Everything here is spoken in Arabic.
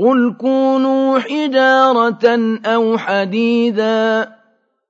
قُلْ كُونُوا حِجَارَةً أَوْ حَدِيدًا